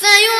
咱用